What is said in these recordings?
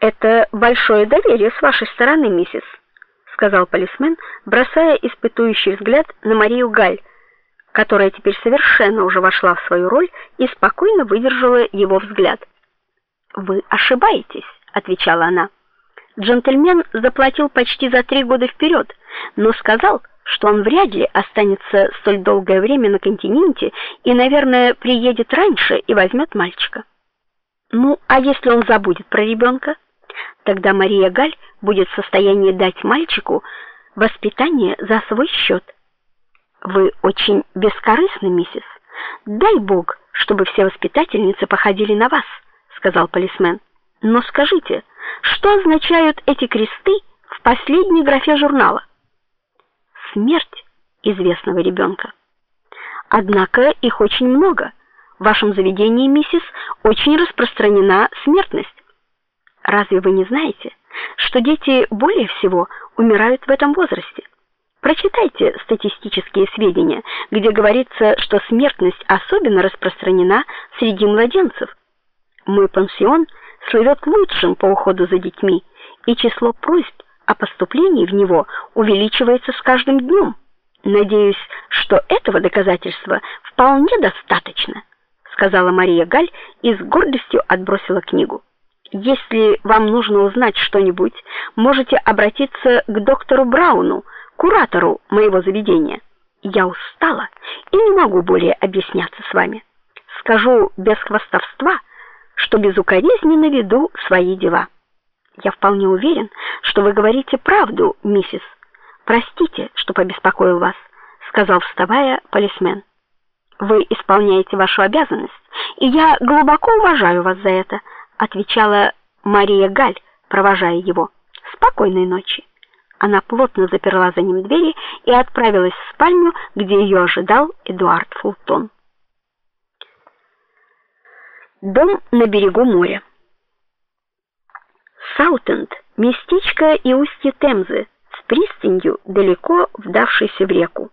Это большое доверие с вашей стороны, миссис, сказал полисмен, бросая испытующий взгляд на Марию Галь, которая теперь совершенно уже вошла в свою роль и спокойно выдержала его взгляд. Вы ошибаетесь, отвечала она. Джентльмен заплатил почти за три года вперед, но сказал, что он вряд ли останется столь долгое время на континенте и, наверное, приедет раньше и возьмет мальчика. Ну, а если он забудет про ребенка? Тогда Мария Галь будет в состоянии дать мальчику воспитание за свой счет. Вы очень бескорыстны, миссис. Дай бог, чтобы все воспитательницы походили на вас, сказал полисмен. Но скажите, что означают эти кресты в последней графе журнала? Смерть известного ребенка. Однако их очень много. В вашем заведении, миссис, очень распространена смертность. Разве вы не знаете, что дети более всего умирают в этом возрасте? Прочитайте статистические сведения, где говорится, что смертность особенно распространена среди младенцев. Мой пансион слывет лучшим по уходу за детьми, и число просьб о поступлении в него увеличивается с каждым днем. Надеюсь, что этого доказательства вполне достаточно, сказала Мария Галь и с гордостью отбросила книгу. Если вам нужно узнать что-нибудь, можете обратиться к доктору Брауну, куратору моего заведения. Я устала и не могу более объясняться с вами. Скажу без хвастовства, что безукоризненно веду свои дела. Я вполне уверен, что вы говорите правду, миссис. Простите, что побеспокоил вас, сказал вставая полисмен. Вы исполняете вашу обязанность, и я глубоко уважаю вас за это отвечала Мария Галь, провожая его. Спокойной ночи. Она плотно заперла за ним двери и отправилась в спальню, где ее ожидал Эдуард Фултон. Дом на берегу моря. Саутенд местечко и устье Темзы с пристанью, далеко вдавшейся в реку.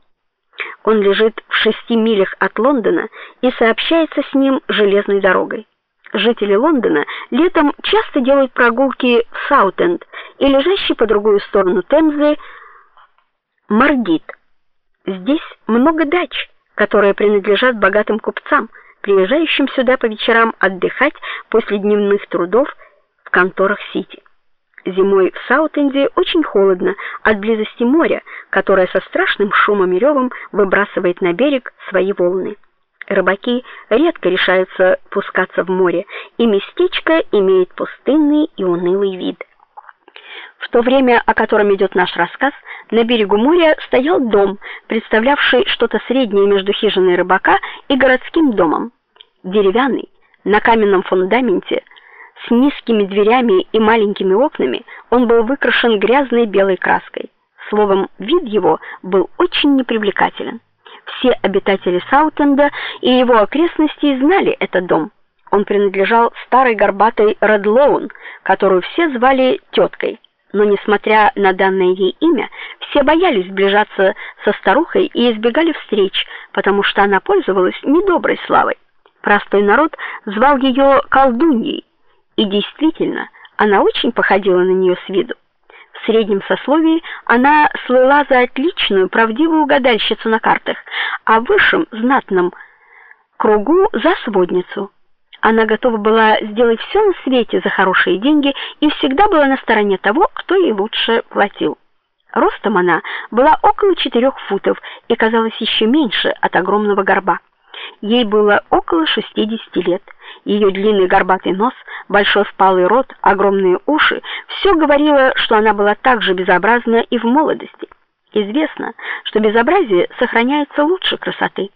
Он лежит в шести милях от Лондона и сообщается с ним железной дорогой жители Лондона летом часто делают прогулки в Саутенд и лежащий по другую сторону Темзы Маргит. Здесь много дач, которые принадлежат богатым купцам, приезжающим сюда по вечерам отдыхать после дневных трудов в конторах Сити. Зимой в Саутенде очень холодно от близости моря, которое со страшным шумом и ревом выбрасывает на берег свои волны. Рыбаки редко решаются пускаться в море, и местечко имеет пустынный и унылый вид. В то время, о котором идет наш рассказ, на берегу моря стоял дом, представлявший что-то среднее между хижиной рыбака и городским домом. Деревянный, на каменном фундаменте, с низкими дверями и маленькими окнами, он был выкрашен грязной белой краской. Словом, вид его был очень непривлекателен. Все обитатели Саутенда и его окрестностей знали этот дом. Он принадлежал старой горбатой Редлоун, которую все звали теткой. Но несмотря на данное ей имя, все боялись сближаться со старухой и избегали встреч, потому что она пользовалась недоброй славой. Простой народ звал ее колдуньей, и действительно, она очень походила на нее с виду. В среднем сословии она слыла за отличную, правдивую гадальщицу на картах, а в высшем знатном кругу за сводницу. Она готова была сделать все на свете за хорошие деньги и всегда была на стороне того, кто ей лучше платил. Ростом она была около четырех футов и казалась еще меньше от огромного горба. Ей было около 60 лет. Ее длинный горбатый нос, большой впалый рот, огромные уши все говорило, что она была так же безобразна и в молодости. Известно, что безобразие сохраняется лучше красоты.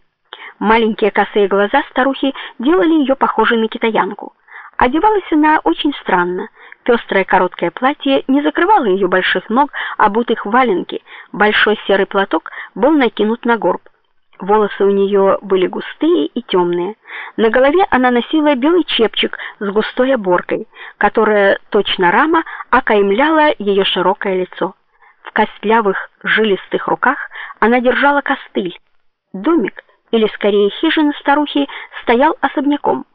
Маленькие косые глаза старухи делали ее похожей на китаянку. Одевалась она очень странно. Пестрое короткое платье не закрывало ее больших ног, обутых в валенки. Большой серый платок был накинут на горб. Волосы у нее были густые и темные. На голове она носила белый чепчик с густой оборкой, которая точно рама окаймляла ее широкое лицо. В костлявых жилистых руках она держала костыль. Домик, или скорее хижина старухи, стоял особняком.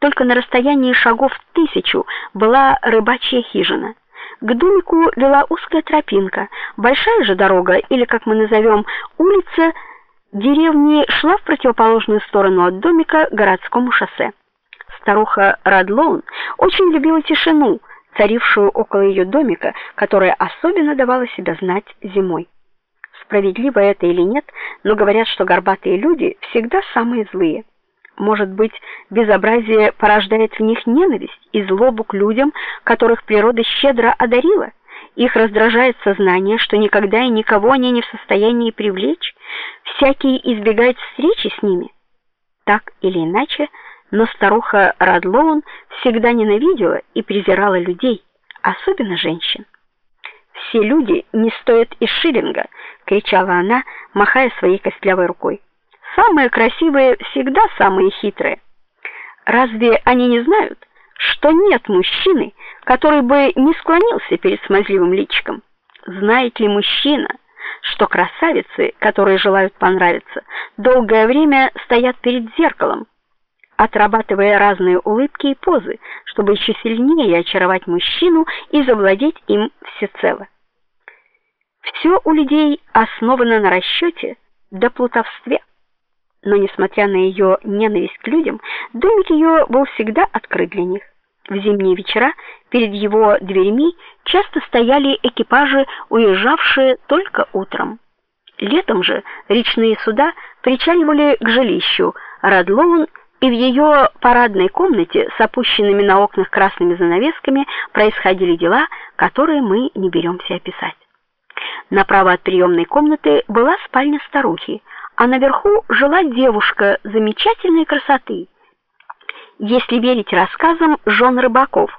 Только на расстоянии шагов тысячу была рыбачья хижина. К домику вела узкая тропинка. Большая же дорога, или как мы назовем, улица деревни шла в противоположную сторону от домика городскому шоссе. Старуха Радлоун очень любила тишину, царившую около ее домика, которая особенно давала себя знать зимой. Справедливо это или нет, но говорят, что горбатые люди всегда самые злые. Может быть, безобразие порождает в них ненависть и злобу к людям, которых природа щедро одарила. Их раздражает сознание, что никогда и никого они не в состоянии привлечь, всякий избегает встречи с ними. Так или иначе, но старуха Радлоун всегда ненавидела и презирала людей, особенно женщин. Все люди не стоят и шиллинга, кричала она, махая своей костлявой рукой. Самые красивые всегда самые хитрые. Разве они не знают, что нет мужчины, который бы не склонился перед смазливым личиком? Знает ли мужчина, что красавицы, которые желают понравиться, долгое время стоят перед зеркалом, отрабатывая разные улыбки и позы, чтобы еще сильнее очаровать мужчину и завладеть им всецело. Все у людей основано на расчете да плутовстве. Но несмотря на ее ненависть к людям, домик ее был всегда открыт для них. В зимние вечера перед его дверьми часто стояли экипажи, уезжавшие только утром. Летом же речные суда причаливали к жилищу Радлоун и в ее парадной комнате с опущенными на окнах красными занавесками происходили дела, которые мы не беремся описать. Направо от приемной комнаты была спальня старухи, а наверху жила девушка замечательной красоты. Если верить рассказам жен рыбаков.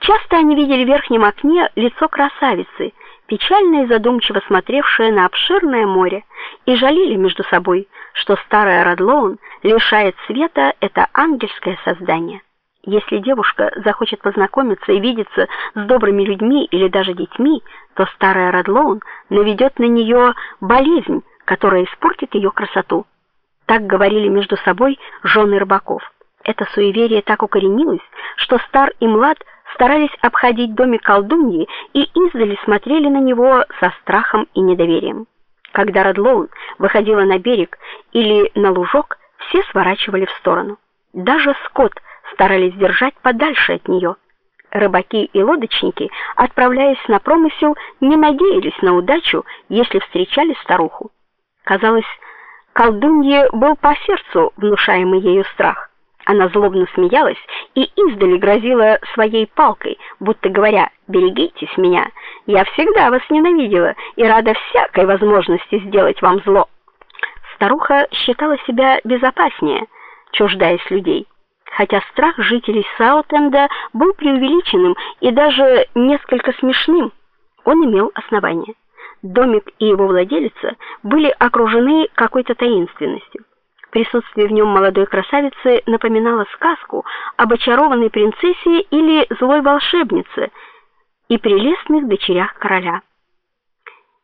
Часто они видели в верхнем окне лицо красавицы, печально и задумчиво смотревшее на обширное море, и жалели между собой, что старая Радлоун лишает света это ангельское создание. Если девушка захочет познакомиться и видеться с добрыми людьми или даже детьми, то старая Радлоун наведет на нее болезнь, которая испортит ее красоту. Так говорили между собой жены рыбаков. Это суеверие так укоренилось, что стар и млад старались обходить домик колдуньи и издали смотрели на него со страхом и недоверием. Когда Радлоун выходила на берег или на лужок, все сворачивали в сторону. Даже скот старались держать подальше от нее. Рыбаки и лодочники, отправляясь на промысел, не надеялись на удачу, если встречали старуху. Казалось, колдунье был по сердцу внушаемый ею страх. Она злобно смеялась и издали грозила своей палкой, будто говоря: "Берегитесь меня. Я всегда вас ненавидела и рада всякой возможности сделать вам зло". Старуха считала себя безопаснее, чуждаясь людей хотя страх жителей Саутенда был преувеличенным и даже несколько смешным, он имел основание. Домик и его владелица были окружены какой-то таинственностью. Присутствие в нем молодой красавицы напоминало сказку об очарованной принцессе или злой волшебнице и прелестных дочерях короля.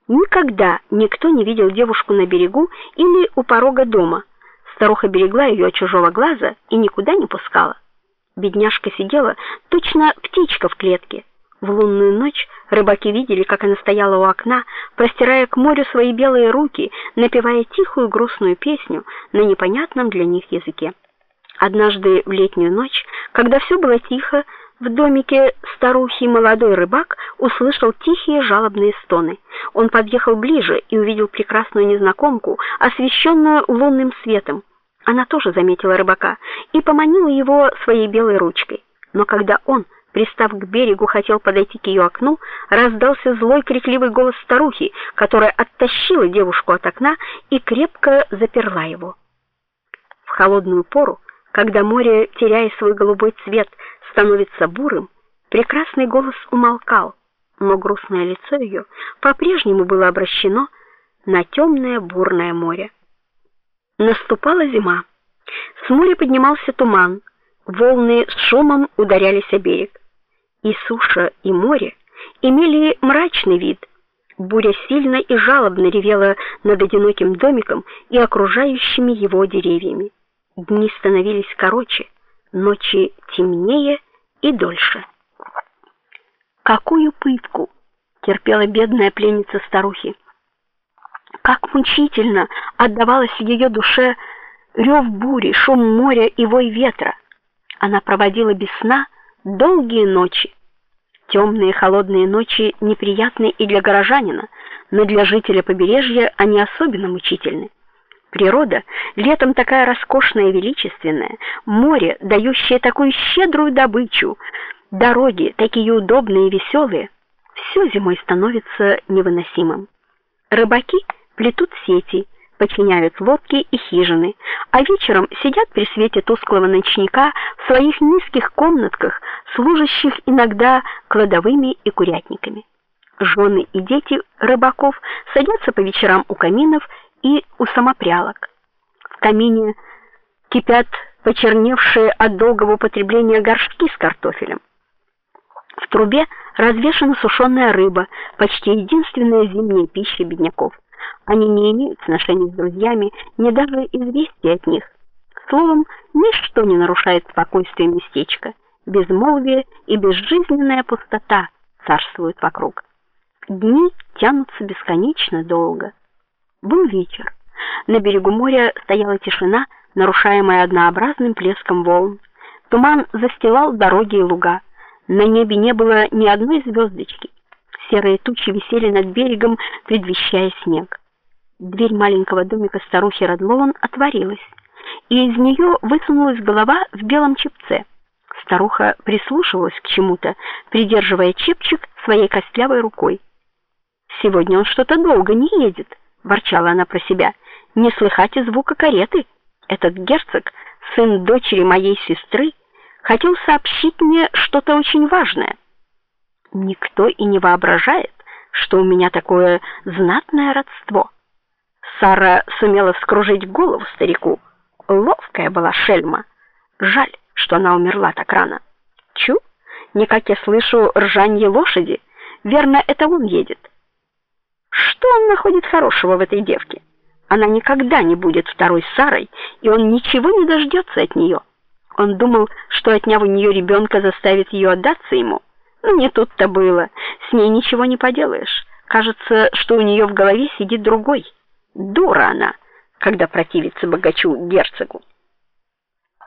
Никогда никто не видел девушку на берегу или у порога дома. Старуха берегла ее от чужого глаза и никуда не пускала. Бедняжка сидела точно птичка в клетке. В лунную ночь рыбаки видели, как она стояла у окна, простирая к морю свои белые руки, напевая тихую грустную песню на непонятном для них языке. Однажды в летнюю ночь, когда все было тихо, в домике старухи молодой рыбак услышал тихие жалобные стоны. Он подъехал ближе и увидел прекрасную незнакомку, освещенную лунным светом. Она тоже заметила рыбака и поманила его своей белой ручкой. Но когда он, пристав к берегу, хотел подойти к ее окну, раздался злой крикливый голос старухи, которая оттащила девушку от окна и крепко заперла его. В холодную пору, когда море, теряя свой голубой цвет, становится бурым, прекрасный голос умолкал, но грустное лицо ее по-прежнему было обращено на темное бурное море. Наступала зима. С моря поднимался туман, волны с шумом ударялись о берег. И суша, и море имели мрачный вид. Буря сильно и жалобно ревела над одиноким домиком и окружающими его деревьями. Дни становились короче, ночи темнее и дольше. Какую пытку терпела бедная пленница старухи. Как мучительно отдавалось ее душе рев бури, шум моря и вой ветра. Она проводила без сна долгие ночи. Темные холодные ночи неприятны и для горожанина, но для жителя побережья они особенно мучительны. Природа летом такая роскошная и величественная, море, дающее такую щедрую добычу, дороги такие удобные и веселые, все зимой становится невыносимым. Рыбаки плетут сети, починяют лодки и хижины, а вечером сидят при свете тусклого ночника в своих низких комнатках, служащих иногда кладовыми и курятниками. Жены и дети рыбаков садятся по вечерам у каминов и у самопрялок. В камине кипят почерневшие от долгого употребления горшки с картофелем. В трубе развешана сушеная рыба, почти единственная зимняя пища бедняков. Они не имеют сношений с друзьями, не даже известий от них. Словом, ничто не нарушает спокойствие местечка. Безмолвие и безжизненная пустота царствуют вокруг. Дни тянутся бесконечно долго. Был вечер. На берегу моря стояла тишина, нарушаемая однообразным плеском волн. Туман застилал дороги и луга. На небе не было ни одной звездочки. Серые тучи висели над берегом, предвещая снег. Дверь маленького домика старухи Радлоун отворилась, и из нее высунулась голова в белом чепце. Старуха прислушивалась к чему-то, придерживая чепчик своей костлявой рукой. Сегодня он что-то долго не едет, ворчала она про себя. Не слыхать и звука кареты. Этот герцог, сын дочери моей сестры, хотел сообщить мне что-то очень важное. Никто и не воображает, что у меня такое знатное родство. Сара сумела вскружить голову старику. Ловкая была шельма. Жаль, что она умерла так рано. Чу, никак я слышу ржанье лошади. Верно, это он едет. Что он находит хорошего в этой девке? Она никогда не будет второй Сарой, и он ничего не дождется от нее. Он думал, что отняв у нее ребенка, заставит ее отдаться ему. Но не тут-то было. С ней ничего не поделаешь. Кажется, что у нее в голове сидит другой. Дура она, когда противится богачу герцогу.